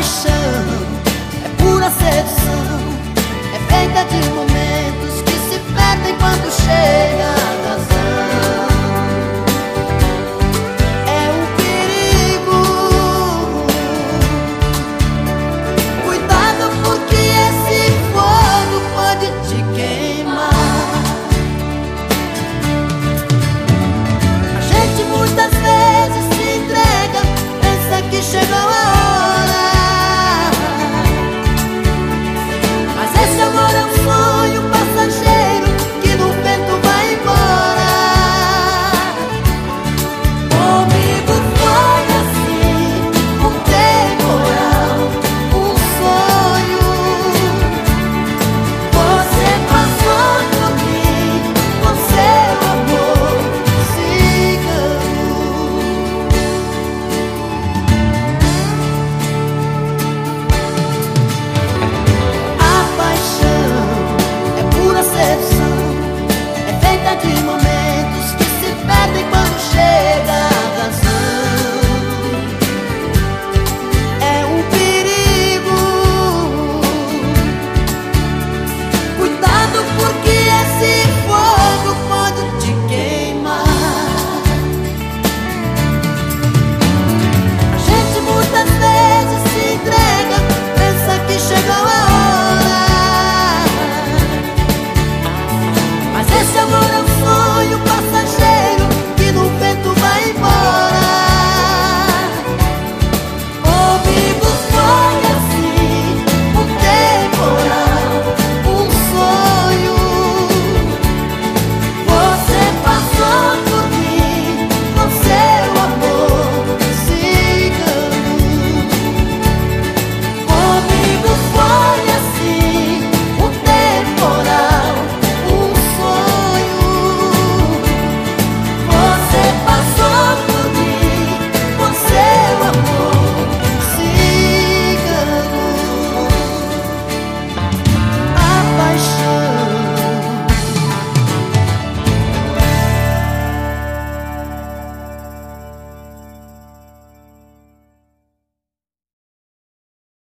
paixão é pura sedução, é feita de momento.